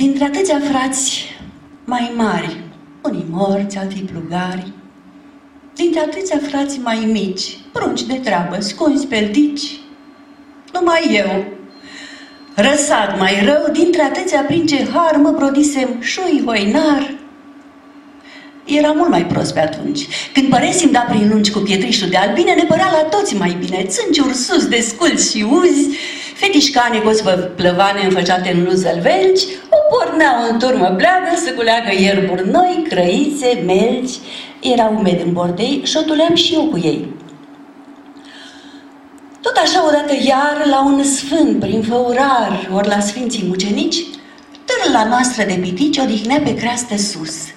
Dintre atâția frați mai mari, unii morți, alții plugari, dintre atâția frați mai mici, prunci de treabă, scunzi peltici, numai eu, răsat mai rău, dintre atâția prin ce har mă brodisem șui hoinar, era mult mai prost pe atunci. Când păresim da prin lungi cu pietrișul de albine, ne părea la toți mai bine. Țânciuri sus de sculți și uzi, fetișcane cu plăvane înfăceate în luzălvelci, o porneau în turmă bleagă să culeagă ierburi noi, crăițe, melci. Era umed în bordei și o tuleam și eu cu ei. Tot așa, odată iar, la un sfânt, prin făurar, ori la Sfinții Mucenici, târla noastră de pitici odihnea pe creastă sus –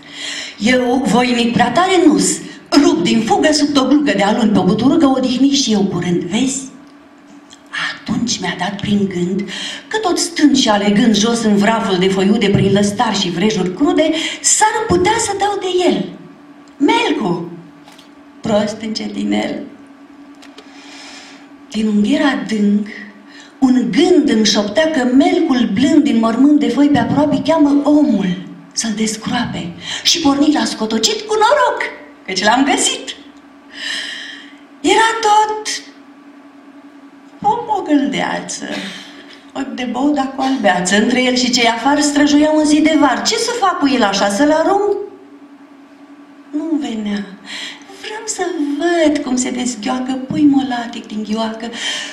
eu, voinic prea tare nus, rup din fugă sub o glugă de alun pe o buturugă, odihni și eu curând, vezi? Atunci mi-a dat prin gând că tot stând și alegând jos în vraful de foiude prin lăstari și vrejuri crude, s-ar putea să dau de el. Melcu! Prost încetinel. Din unghiera adânc, un gând îmi șoptea că melcul blând din mormânt de foi pe aproape cheamă omul să-l descroape și porni la scotocit cu noroc, căci l-am găsit. Era tot o gâldeață, o de bău, dar cu albeață. Între el și cei afară străjuia un zi de var. Ce să fac cu el așa, să-l arunc? Nu venea. Vreau să văd cum se dezghioacă pui molatic din ghioacă.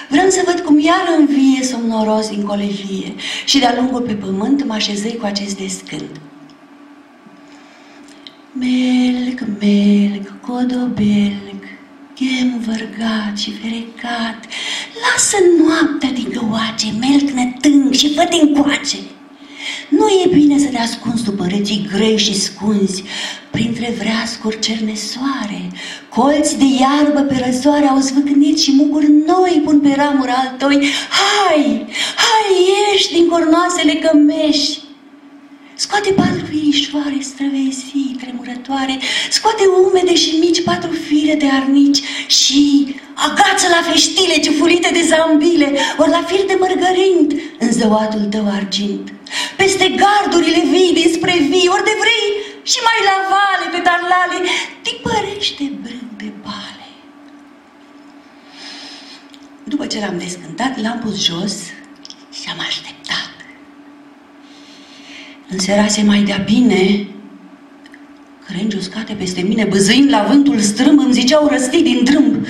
Vreau să văd cum iar învie somnoros din colevie. Și de-a lungul pe pământ mă așezăi cu acest descânt. Melc, melc, codobelc, chem vărgat și ferecat, lasă noaptea din găoace, melc nătâng și fă din coace. Nu e bine să te ascunzi după reții grei și scunzi, printre vreascuri cernesoare, colți de iarbă pe răsoare au zvâcnit și muguri noi pun pe ramuri altoi. Hai, hai, ieși din cornoasele cămeși, Scoate patru fiișoare străvezii, tremurătoare, scoate umede și mici patru fire de arnici și agață la feștile ciufurite de zambile, ori la fir de mărgărind în zăuatul tău argint. Peste gardurile vii dinspre vii, ori de vrei, și mai la vale pe tarlale, tipărește brând de bale. După ce l-am descântat, l-am pus jos și am așteptat. Înserase mai de-a bine, crengi uscate peste mine, băzâind la vântul strâmb, îmi ziceau răstii din drâmb.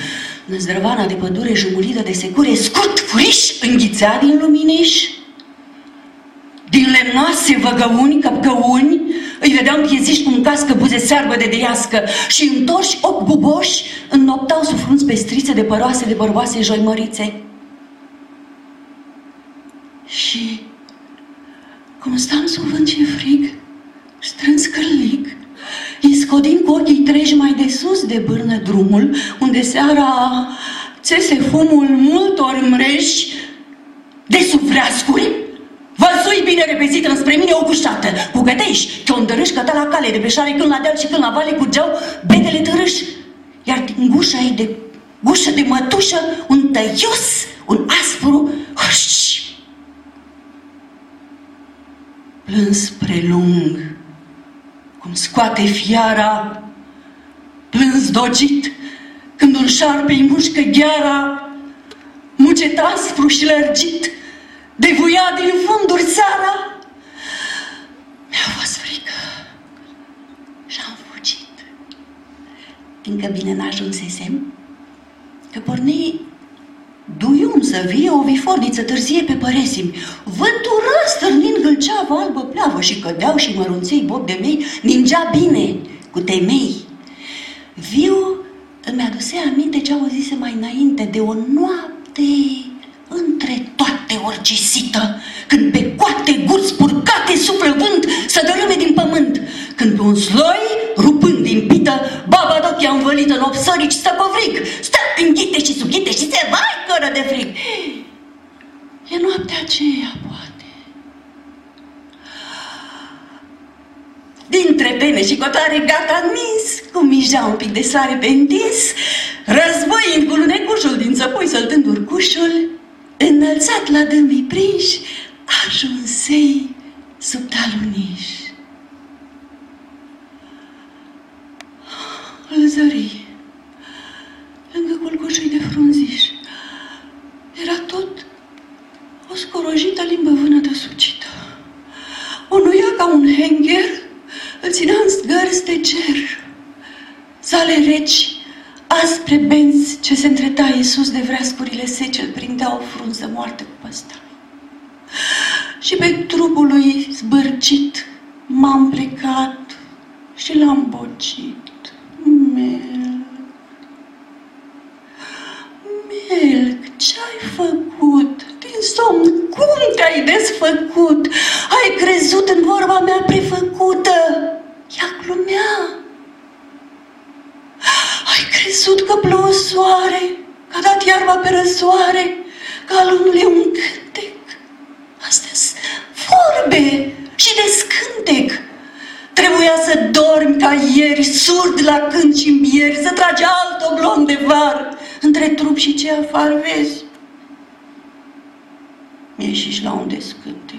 Năzdrăvana de pădure jumulită de secure, scurt, furiș, înghițea din luminiș. Din lemnoase văgăuni, căpcăuni, îi vedeam pieziși cum cască buze searbă de deiască și întorși ochi buboși înnoptau sub frunți pestrițe de păroase de bărboase joimărițe. Și cum stam sub vânt și frig, cu ochii treji mai de sus de bârnă drumul, unde seara țese fumul multor mreși de sub vreascuri, Văzui bine repezit înspre mine o cușată, cu gătești, chiondărâși căta la cale, de pe șare când la deal și când la vale curgeau bedele tărâși. Iar din gușa ei de gușă de mătușă, un tăios, un aspru, huș, plâns prelung, cum scoate fiara, plâns dogit, când un șarpe îi mușcă gheara, mucet aspru și lărgit, devuia din funduri țara. Mi-a fost frică și am fugit, fiindcă bine n-ajunsesem, că porni Duium să vie o viforniță târzie pe păresimi. Vântul răstârnind gâlceavă albă pleavă și cădeau și mărunței bob de mei, ningea bine, cu temei. Viu îmi aduse aminte ce auzise mai înainte de o noapte între toate orgisită, când pe coate guri spurcate suflă vânt să dărâme din pământ, când pe un sloi, rupând din pită, baba dochia învălită în opsărici stă covric, stă înghite și sughite și se vai cără de fric. E noaptea aceea, poate. Dintre pene și cotare gata nins, cu mija un pic de sare pe întins, războind cu lunecușul din țăpui săltând urcușul, înălțat la dâmbii prinși, ajunsei sub taluniș. Îl zări, lângă culcușul de frunziș. Era tot o scorojită limbă vânătă sucită. O nuia ca un hengher, îl ținea în zgărzi de cer. Sale reci, aspre benzi ce se întretaie sus de vreascurile sece, îl prindea o frunză moartă cu păsta. Și pe trupul lui zbârcit m-am plecat și l-am bocit. Melc, Melc, ce-ai făcut? Din somn, cum te-ai desfăcut? Ai crezut în vorba mea prefăcută? Ea glumea. Ai crezut că plouă soare, că a dat iarba pe răsoare, că alunul e un cântec. astea vorbe și de scântec. Trebuia să dormi ca ieri, surd la cânt și bieri, să tragi alt oblon de var între trup și ce afară vezi. Ieși la un descântec.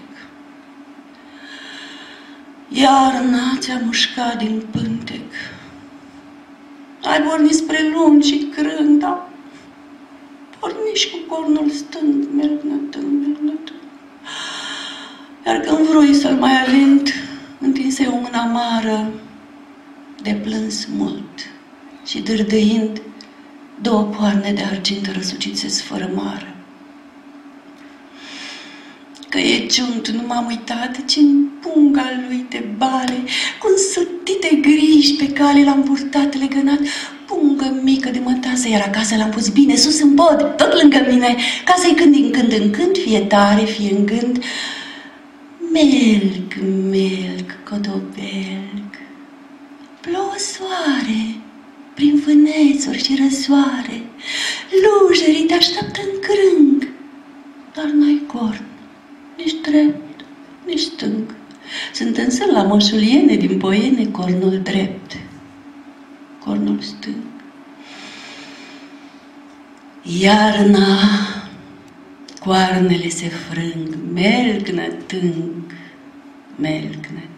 Iarna ți-a mușcat din pântec. Ai pornit spre lung și crând, dar porni cu cornul stând, merg nătând, merg nătând. Iar când vrei să-l mai alint, întinse o mână amară, de plâns mult și dârdăind, două poarne de argint răsucit se sfărămară. Că e ciunt, nu m-am uitat, ci în punga lui de bale, cu însutite griji pe cale l-am purtat legănat, pungă mică de mătase, iar acasă l-am pus bine, sus în pod, tot lângă mine, ca să-i când din când în când, fie tare, fie în gând, Melc, melc, codobelc, plouă soare prin vânețuri și răsoare, lujerii te așteaptă în crâng, dar n-ai corn, nici drept, nici stâng. Sunt însă la moșuliene din poiene cornul drept, cornul stâng. Iarna Coarnele se frâng, melc nătâng, melc nătâng.